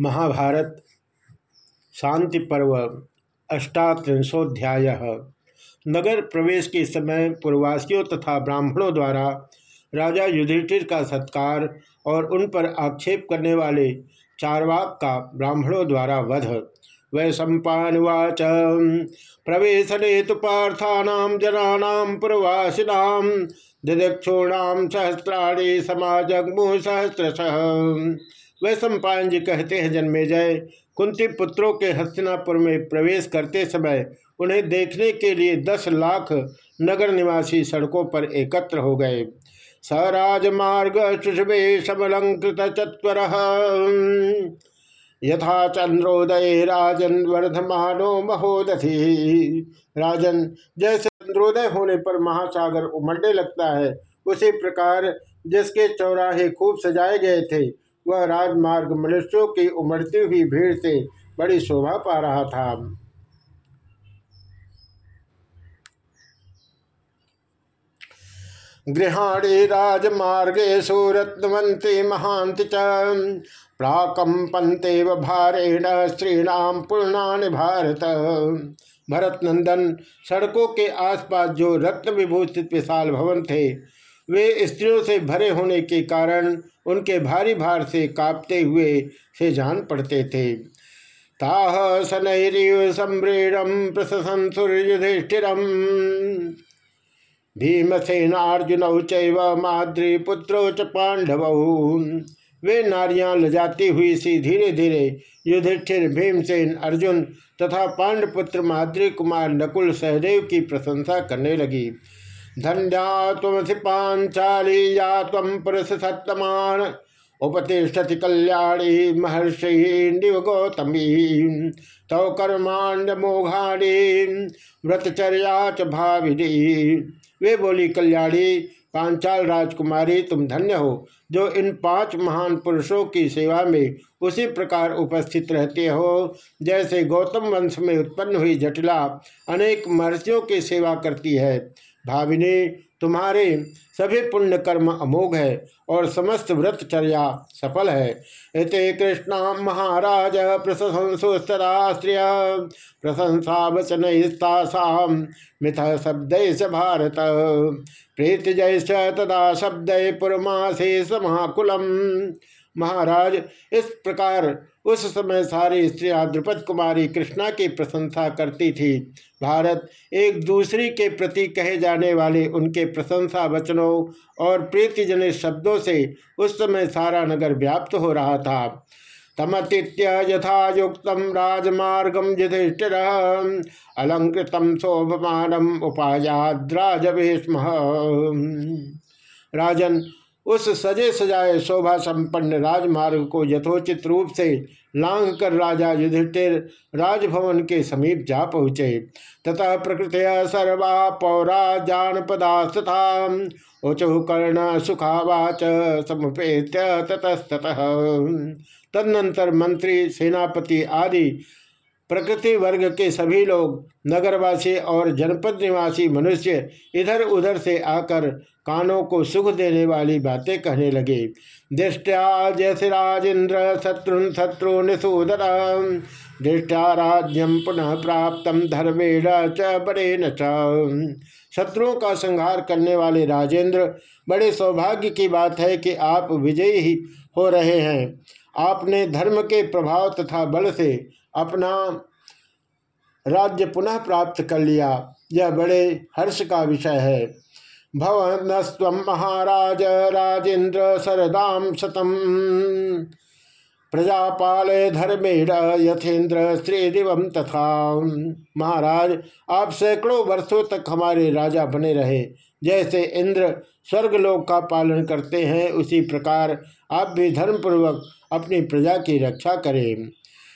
महाभारत शांति पर्व अष्टात्रिशोध्याय नगर प्रवेश के समय पूर्ववासियों तथा ब्राह्मणों द्वारा राजा युधिष्ठिर का सत्कार और उन पर आक्षेप करने वाले चारवाक का ब्राह्मणों द्वारा वध। वै सम्पावाच प्रवेशने तो पार्थानाम जनानाम पूर्वासिनाम दिदक्षोणाम सहस्राणी समाजगमु सहस्रश वह सम्पायन जी कहते हैं जन्मे जय कुंती पुत्रों के हस्तिनापुर में प्रवेश करते समय उन्हें देखने के लिए दस लाख नगर निवासी सड़कों पर एकत्र हो गए। स राजमार्ग शुशुभे समलंकृत चतर यथा चंद्रोदय राजन वर्धमानो महोदधि। राजन, जैसे चंद्रोदय होने पर महासागर उमड़ने लगता है, उसी प्रकार जिसके चौराहे खूब सजाए गए थे वह राजमार्ग मनुष्यों की उमड़ती हुई भीड़ से बड़ी शोभा पा रहा था। गृहाणी राजमार्गे सुरत्नवंती महांति च। प्राकंपंते भारेण स्त्रीणाम पूर्णानि भारत। भरत नंदन सड़कों के आसपास जो रत्न विभूषित विशाल भवन थे वे स्त्रियों से भरे होने के कारण उनके भारी भार से कांपते हुए से जान पड़ते थे। ताह शनैरिव सम्रेणम प्रशंसुर्युधिष्ठिरम भीमसेनार्जुन चैव माद्री पुत्रो च पांडव। वे नारियाँ लजाती हुई सी धीरे धीरे युधिष्ठिर, भीमसेन, अर्जुन तथा पांडपुत्र माद्री कुमार नकुल सहदेव की प्रशंसा करने लगी। धन्या पांचाली या तम पुरुष सत्तमान उपतिष्ठति कल्याणी महर्षि निव गौतमी तव कर्मांड मोघाणी व्रतचर्या च भाविनी। वे बोली, कल्याणी पांचाल राजकुमारी, तुम धन्य हो, जो इन पाँच महान पुरुषों की सेवा में उसी प्रकार उपस्थित रहते हो। जैसे गौतम वंश में उत्पन्न हुई जटिला अनेक महर्षियों की सेवा करती है भाविनी, तुम्हारे सभी पुण्य कर्म अमोघ है और समस्त व्रतचर्या सफल है। इति कृष्ण महाराज प्रशंसोस्तराश्रिय प्रशंसा वचन मिथ शब्द भारत। प्रीत जय तदा शब्द पुरमासे समाकुलम महाराज, इस प्रकार उस समय सारी स्त्रियाँ द्रुपद कुमारी कृष्णा की प्रशंसा करती थी। भारत एक दूसरे के प्रति कहे जाने वाले उनके प्रशंसा वचनों और प्रीतिजनित शब्दों से उस समय सारा नगर व्याप्त हो रहा था। तमतीत्य यथा युक्त राजमार्गम युधिष्ठिर अलंकृत शोभमानम उपायाद्राजवेश्म राजन उस सजे सजाए शोभा संपन्न राजमार्ग को यथोचित रूप से लांघ कर राजा युधिष्ठिर राजभवन के समीप जा पहुँचे। तथा प्रकृति सर्वा पौरा जानपदा तथा उचु कर्ण सुखावाच समुपेत ततस्तः तदनंतर मंत्री, सेनापति आदि प्रकृति वर्ग के सभी लोग, नगरवासी और जनपद निवासी मनुष्य इधर उधर से आकर कानों को सुख देने वाली बातें कहने लगे। दृष्टिया जैसे राजेन्द्र शत्रु शत्रु निशूदर दृष्टिया राज्यम पुनः प्राप्त, धर्मेण च बड़े न शत्रुओं का संहार करने वाले राजेंद्र, बड़े सौभाग्य की बात है कि आप विजयी हो रहे हैं। आपने धर्म के प्रभाव तथा बल से अपना राज्य पुनः प्राप्त कर लिया। यह बड़े हर्ष का विषय है। भवनस्व महाराज राजेन्द्र शरदाम शतम प्रजापाल धर्मेण यथेन्द्र श्रीदिवम तथा। महाराज, आप सैकड़ों वर्षों तक हमारे राजा बने रहे। जैसे इंद्र स्वर्गलोक का पालन करते हैं, उसी प्रकार आप भी धर्मपूर्वक अपनी प्रजा की रक्षा करें।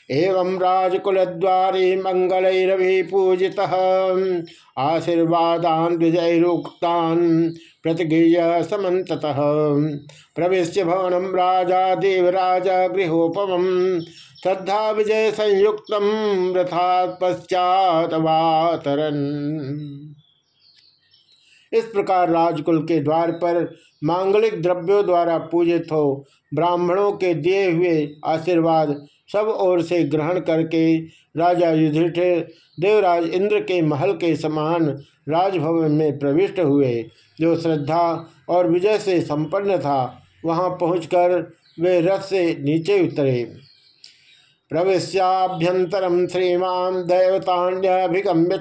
एवं राजकुलद्वारे मंगलैरभि पूजि आशीर्वादान विजयरुक्तान प्रतिगृह्य समत प्रवेश भवन राजा देवराज गृहोपम। श्रद्धा विजय संयुक्त रथा पश्चातवातरन इस प्रकार राजकुल के द्वार पर मांगलिक द्रव्यों द्वारा पूजित हो ब्राह्मणों के दिए हुए आशीर्वाद सब ओर से ग्रहण करके राजा युधिष्ठिर देवराज इंद्र के महल के समान राजभवन में प्रविष्ट हुए। जो श्रद्धा और विजय से संपन्न था, वहाँ पहुंचकर वे रथ से नीचे उतरे। प्रवेश्याभ्यंतरम श्रीमान दैवतान्यभिगम्य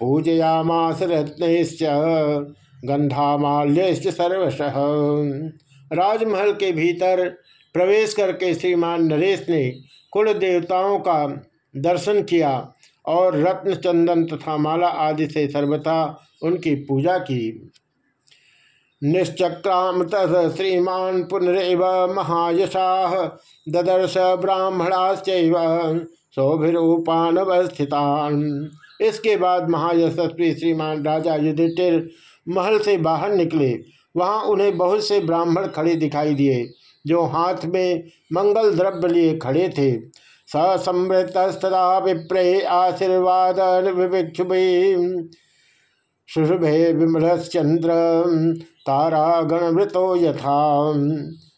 पूजयामास रत्नश्च गंधामाल्य सर्वश। राजमहल के भीतर प्रवेश करके श्रीमान नरेश ने कुल देवताओं का दर्शन किया और रत्न, चंदन तथा माला आदि से सर्वथा उनकी पूजा की। निश्चक्राम तथ श्रीमान पुनरव महायशा ददर्श ब्राह्मणाश्च सौभिरूपानवस्थितान इसके बाद महायशस्वी श्रीमान राजा युधिष्ठिर महल से बाहर निकले वहाँ उन्हें बहुत से ब्राह्मण खड़े दिखाई दिए, जो हाथ में मंगल द्रव्य लिए खड़े थे। ससमृतस्तदा विप्रे आशीर्वाद शुभे विमलश्चंद्र तारा गणवृतो यथा।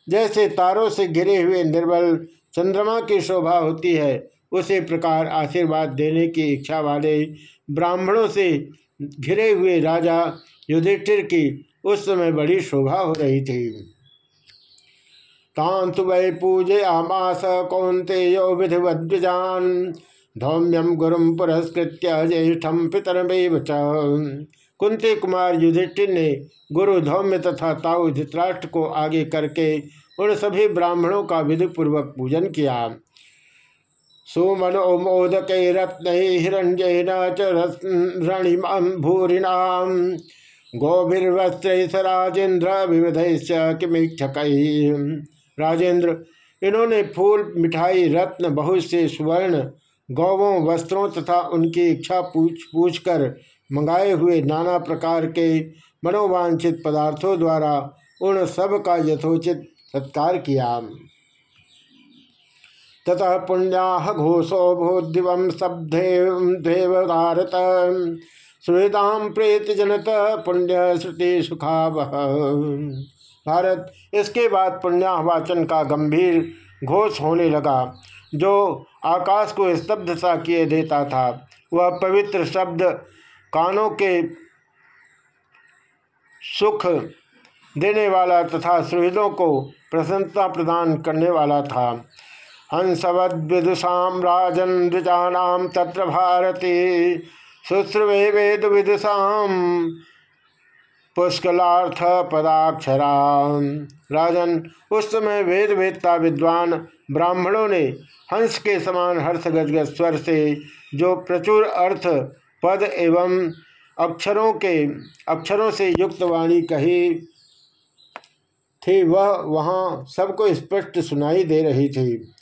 जैसे तारों से घिरे हुए निर्बल चंद्रमा की शोभा होती है, उसी प्रकार आशीर्वाद देने की इच्छा वाले ब्राह्मणों से घिरे हुए राजा युधिष्ठिर की उस समय बड़ी शोभा हो रही थी। तांतु वै पूजयामास कौंते यो विधिवद्विजान। धौम्यम गुरुम पुरस्कृत्य ज्येष्ठम पितरमेव कुंती कुमार युधिष्ठिर ने गुरु धौम्य तथा ताऊ धृतराष्ट्र को आगे करके उन सभी ब्राह्मणों का विधि पूर्वक पूजन किया। सुमनो मोदक रत्न हिरण्यन रणिम भूरिणाम। गोभिर्वस्त्र राजेन्द्र विविध किमीक्षक। राजेंद्र, इन्होंने फूल, मिठाई, रत्न, बहुत से सुवर्ण, गौवों, वस्त्रों तथा उनकी इच्छा पूछ पूछ कर मंगाए हुए नाना प्रकार के मनोवांछित पदार्थों द्वारा उन सब का यथोचित सत्कार किया। ततः पुण्या घोषो भूदिव सब्देवकारत सुहृदाम प्रेत जनत पुण्य श्रुति सुखावह। भारत, इसके बाद पुण्यावाचन का गंभीर घोष होने लगा। जो आकाश को स्तब्ध सा किए देता था, वह पवित्र शब्द कानों के सुख देने वाला तथा सुहृदों को प्रसन्नता प्रदान करने वाला था। हंसवद्विदुषा राजन द्विजानाम तत्र भारती। शुश्रुवे वेद विदुषा पुष्कलार्थ पदाक्षरा राजन, उस समय वेद वेदता विद्वान ब्राह्मणों ने हंस के समान हर्ष गजगज स्वर से जो प्रचुर अर्थ, पद एवं अक्षरों के, अक्षरों से युक्त वाणी कही थी, वह वहाँ सबको स्पष्ट सुनाई दे रही थी।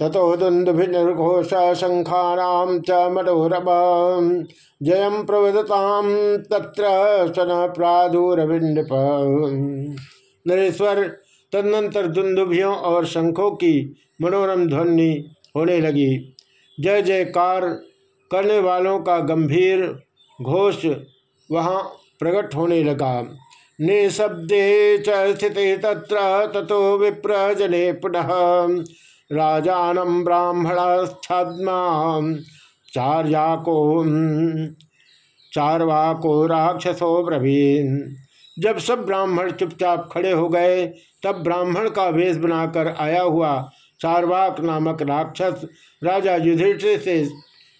ततो दुंदुभिर्घोष शंखानाम च मनोरम जयम प्रवदताम तत्र सन प्रादुरविंडप नरेश्वर, तदनंतर दुंदुभियों और शंखों की मनोरम ध्वनि होने लगी। जय जयकार करने वालों का गंभीर घोष वहाँ प्रकट होने लगा। निशब्दे स्थित तत्र, ततो विप्र जने पुनः। राजानम ब्राह्मणाच्छाद्मा चार्याको चारवाको राक्षसो ब्रवीन जब सब ब्राह्मण चुपचाप खड़े हो गए, तब ब्राह्मण का वेश बनाकर आया हुआ चारवाक नामक राक्षस राजा युधिष्ठिर से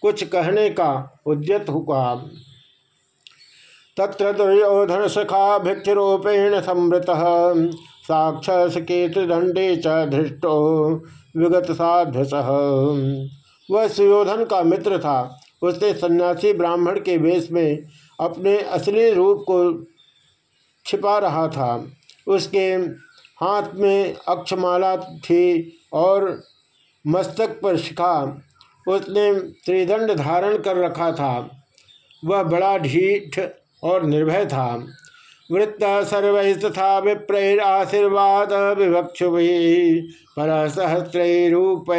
कुछ कहने का उद्यत हुआ। तत्र दुर्योधन सखा भिक्षरूपेण संवृत साक्षस केतुदंडे च धृष्टो। विगत साध्वस वह सुयोधन का मित्र था। उसने सन्यासी ब्राह्मण के वेश में अपने असली रूप को छिपा रहा था। उसके हाथ में अक्षमाला थी और मस्तक पर शिखा। उसने त्रिदंड धारण कर रखा था। वह बड़ा ढीठ और निर्भय था। वृत्त सर्व तथा विप्रैराशीर्वाद विवक्षु पर सहस्रूप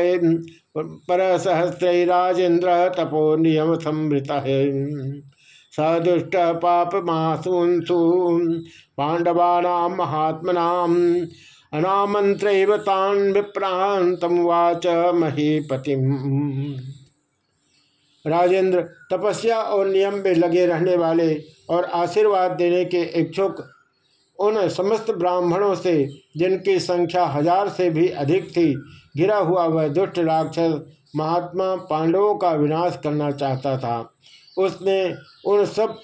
पर सहस्रराजेन्द्र तपो नियम संवृत सदुष्ट पाप मासूंसु पांडवानां महात्मनाम अनामंत्र तान विप्रांतम वाच महीपतिम। राजेंद्र तपस्या और नियम में लगे रहने वाले और आशीर्वाद देने के इच्छुक उन समस्त ब्राह्मणों से, जिनकी संख्या हज़ार से भी अधिक थी घिरा हुआ वह दुष्ट राक्षस महात्मा पांडवों का विनाश करना चाहता था। उसने उन सब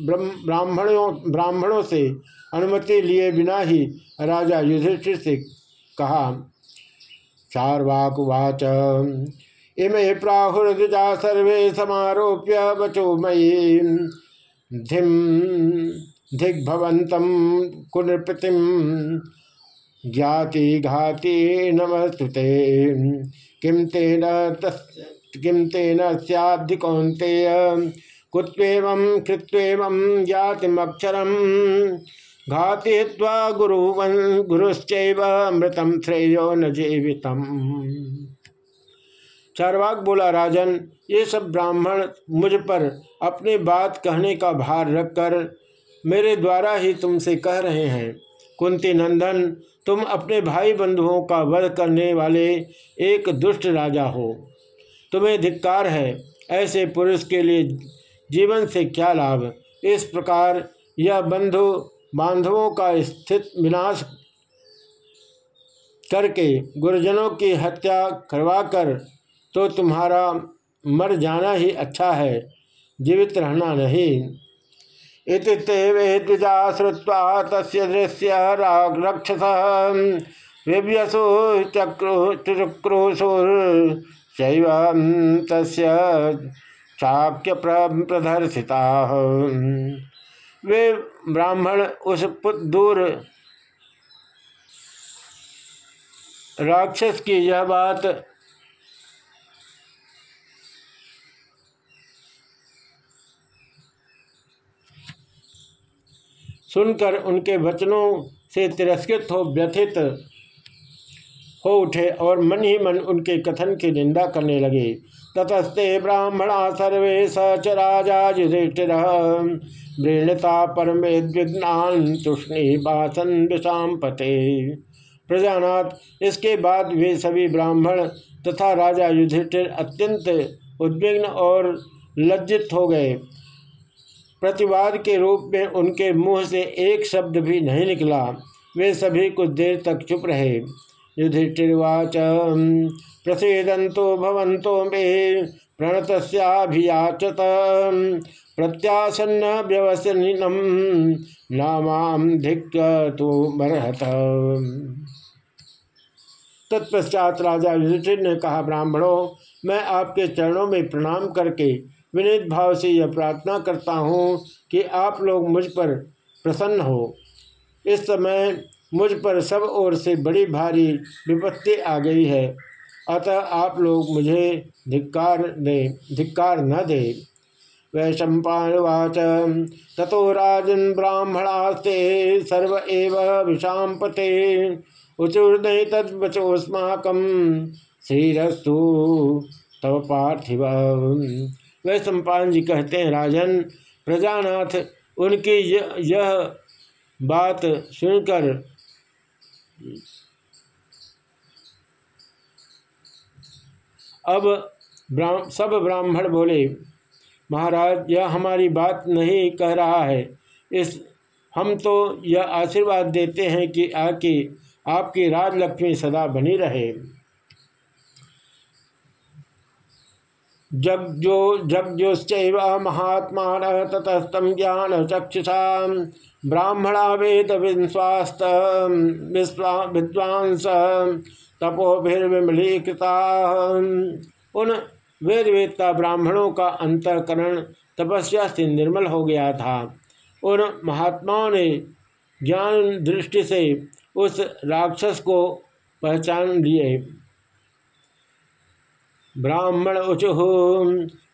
ब्राह्मणों ब्राह्मणों से अनुमति लिए बिना ही राजा युधिष्ठिर से कहा चारवाकवाच इमे प्राहुर्जा सर्वे समारोप्य बचो मयी। धिम दिग्भवंतम कुनृपतिम ज्ञाति घाति नमस्तुते किम तेन किम तेन सैदिकौंतेय कुत्वेव कृत्वेव ज्ञातिमक्षरम घातिवा गुरु गुरुश्चैव मृतम श्रेयो न जीवितम। चारवाक बोला, राजन, ये सब ब्राह्मण मुझ पर अपनी बात कहने का भार रखकर मेरे द्वारा ही तुमसे कह रहे हैं। कुंती नंदन, तुम अपने भाई बंधुओं का वध करने वाले एक दुष्ट राजा हो। तुम्हें धिक्कार है, ऐसे पुरुष के लिए जीवन से क्या लाभ? इस प्रकार यह बंधु बांधवों का स्थित विनाश करके गुरुजनों की हत्या करवाकर तो तुम्हारा मर जाना ही अच्छा है, जीवित रहना नहीं। इति ते वे द्विजा श्रुवा तस् दृश्य रक्षस। विव्यसु चक्रुशुर तस्य चाक्य प्रदर्शिता। वे ब्राह्मण उस दूर राक्षस की यह बात सुनकर उनके वचनों से तिरस्कृत हो, व्यथित हो उठे और मन ही मन उनके कथन की निंदा करने लगे। ततस्ते ब्राह्मणा सर्वे सच राजा युधिष्ठिर। वृणता परमेद्विघ्नान तुष्णी बासन विषाम पते। प्रजानाथ, इसके बाद वे सभी ब्राह्मण तथा राजा युधिष्ठिर अत्यंत उद्विग्न और लज्जित हो गए। प्रतिवाद के रूप में उनके मुँह से एक शब्द भी नहीं निकला। वे सभी कुछ देर तक चुप रहे। युधिष्ठिर्वाच प्रसिदंतो भवंतो मे प्रणतस्याभियाचत प्रत्यासन्न व्यवसनम नामाम धिक तो बरहत। तत्पश्चात राजा युधिष्ठिर ने कहा, ब्राह्मणों, मैं आपके चरणों में प्रणाम करके विनीत भाव से यह प्रार्थना करता हूँ कि आप लोग मुझ पर प्रसन्न हो। इस समय मुझ पर सब ओर से बड़ी भारी विपत्ति आ गई है। अतः आप लोग मुझे धिक्कार दे, धिक्कार न दे। वैशंपावाच तथो राजन ब्राह्मणास्ते सर्व एव विषाम पते उचुर्दय तद्वचोस्माकम श्रीरस्तु तव पार्थिव। वह सम्पान जी कहते हैं राजन प्रजानाथ उनकी यह, यह बात सुनकर अब सब ब्राह्मण बोले महाराज यह हमारी बात नहीं कह रहा है। इस हम तो यह आशीर्वाद देते हैं कि आके आपकी राजलक्ष्मी सदा बनी रहे। जगजो जगजोश्च महात्मा ततस्तम ज्ञान चक्षुषा ब्राह्मणा वेद विश्वास्त विद्वांस तपोभिर्विमलीकृता उन वेद वेदता ब्राह्मणों का अंतकरण तपस्या से निर्मल हो गया था। उन महात्माओं ने ज्ञान दृष्टि से उस राक्षस को पहचान लिए। ब्राह्मण उचुः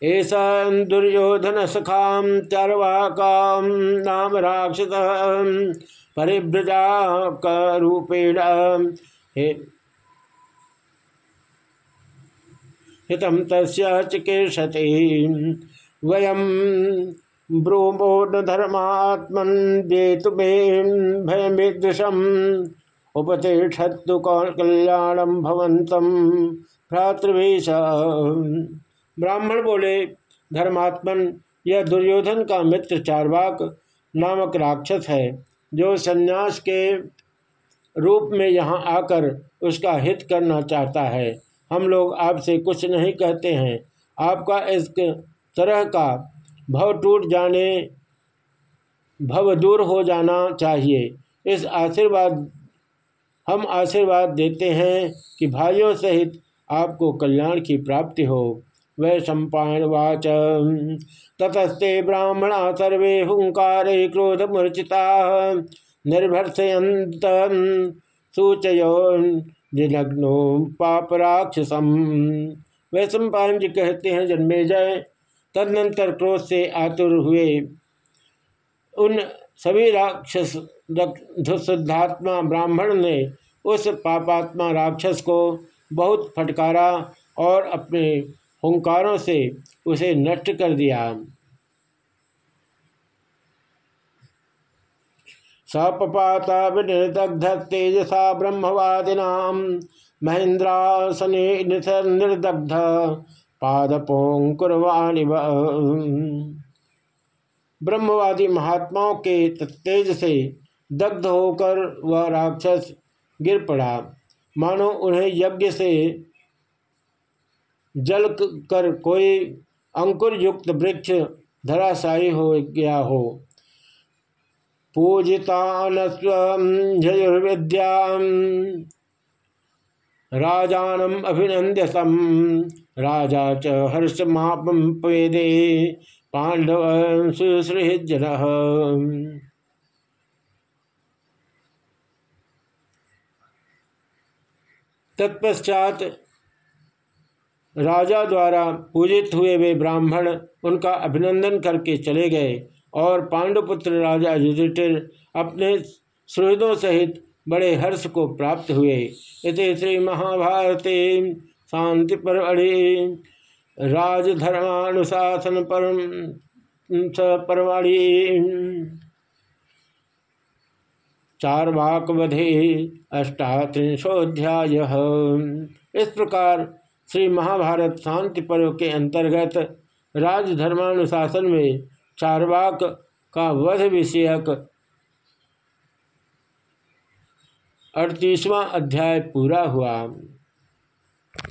ऐसा दुर्योधन सखा चरवाका नाम राक्षस, परिभ्रजा करूपेण हितम तस्य चिकीर्षते। वयम ब्रूमो न धर्मात्मन जेतु भयमीदृशम उपतिषत्तु कल्याणम भवंतम भ्रातृवेश ब्राह्मण बोले, धर्मात्मन, यह दुर्योधन का मित्र चारवाक नामक राक्षस है, जो सन्यास के रूप में यहाँ आकर उसका हित करना चाहता है। हम लोग आपसे कुछ नहीं कहते हैं। आपका इस तरह का भव टूट जाने, भव दूर हो जाना चाहिए। इस आशीर्वाद, हम आशीर्वाद देते हैं कि भाइयों सहित आपको कल्याण की प्राप्ति हो। वै सम्पावाच ततस्ते ब्राह्मणा सर्वे हुंकारे क्रोध मूर्चिता निर्भर्षयंत सूचयो निलग्नो पाप राक्षसम वै सम्पान जी कहते हैं, जन्मे जय। तदनंतर क्रोध से आतुर हुए। उन सभी राक्षस शुद्धात्मा ब्राह्मण ने उस पापात्मा राक्षस को बहुत फटकारा और अपने हुंकारों से उसे नष्ट कर दिया। सपपाता विनिर्दग्ध तेजसा ब्रह्मवादिना महेंद्रासने निर्दग्ध पादपोंकुरवाणि ब्रह्मवादी महात्माओं के तेज से दग्ध होकर वह राक्षस गिर पड़ा। मानो उन्हें यज्ञ से जल कर कोई अंकुर युक्त वृक्ष धराशायी हो गया हो। पूजितान स्वयुर्विद्या राजानम अभिनंदसम राजा च हर्ष पेदे पांडव सुसृजन तत्पश्चात राजा द्वारा पूजित हुए वे ब्राह्मण उनका अभिनंदन करके चले गए और पांडुपुत्र राजा युधिष्ठिर अपने सुहृदों सहित बड़े हर्ष को प्राप्त हुए। इस श्री महाभारते शांति परमढ़ि राजधर्मानुशासन परम परमढ़ि चार वाक वधे अष्टात्रिशोध्याय इस प्रकार श्री महाभारत शांति पर्व के अंतर्गत राजधर्मानुशासन में चारवाक का वध विषयक अड़तीसवां अध्याय पूरा हुआ।